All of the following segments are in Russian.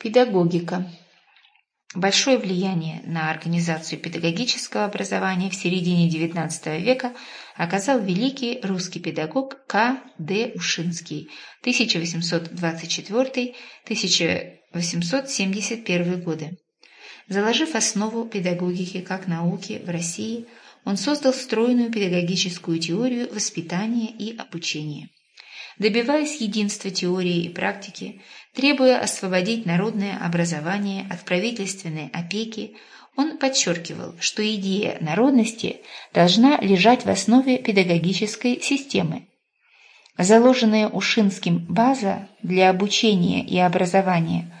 Педагогика. Большое влияние на организацию педагогического образования в середине XIX века оказал великий русский педагог К. Д. Ушинский 1824-1871 годы. Заложив основу педагогики как науки в России, он создал стройную педагогическую теорию воспитания и обучения. Добиваясь единства теории и практики, требуя освободить народное образование от правительственной опеки, он подчеркивал, что идея народности должна лежать в основе педагогической системы. Заложенная Ушинским база для обучения и образования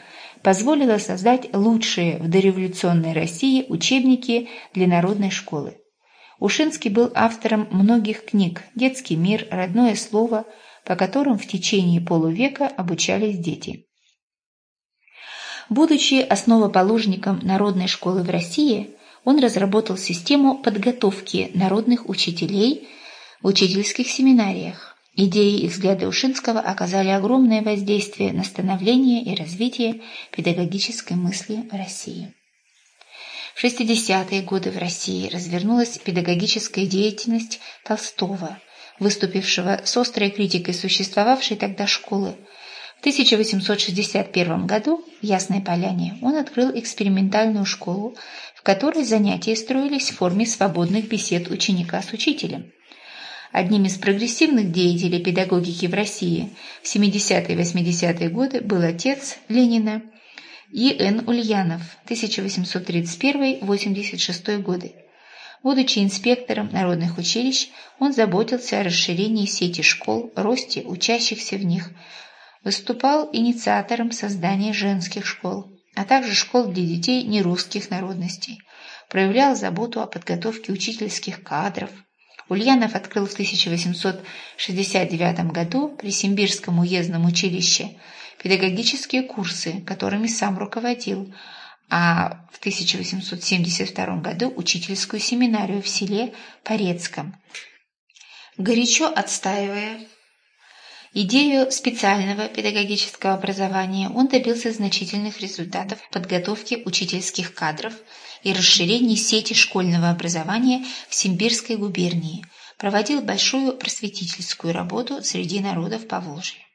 позволила создать лучшие в дореволюционной России учебники для народной школы. Ушинский был автором многих книг «Детский мир», «Родное слово», по которым в течение полувека обучались дети. Будучи основоположником народной школы в России, он разработал систему подготовки народных учителей в учительских семинариях. Идеи и взгляды Ушинского оказали огромное воздействие на становление и развитие педагогической мысли в России. В 60-е годы в России развернулась педагогическая деятельность Толстого, выступившего с острой критикой существовавшей тогда школы, в 1861 году в Ясной Поляне он открыл экспериментальную школу, в которой занятия строились в форме свободных бесед ученика с учителем. Одним из прогрессивных деятелей педагогики в России в 70-е и 80-е годы был отец Ленина И.Н. Ульянов, 1831-86 годы. Будучи инспектором народных училищ, он заботился о расширении сети школ, росте учащихся в них – Выступал инициатором создания женских школ, а также школ для детей нерусских народностей. Проявлял заботу о подготовке учительских кадров. Ульянов открыл в 1869 году при Симбирском уездном училище педагогические курсы, которыми сам руководил, а в 1872 году учительскую семинарию в селе Порецком. Горячо отстаивая Идею специального педагогического образования он добился значительных результатов в подготовке учительских кадров и расширении сети школьного образования в Симбирской губернии, проводил большую просветительскую работу среди народов Поволжья.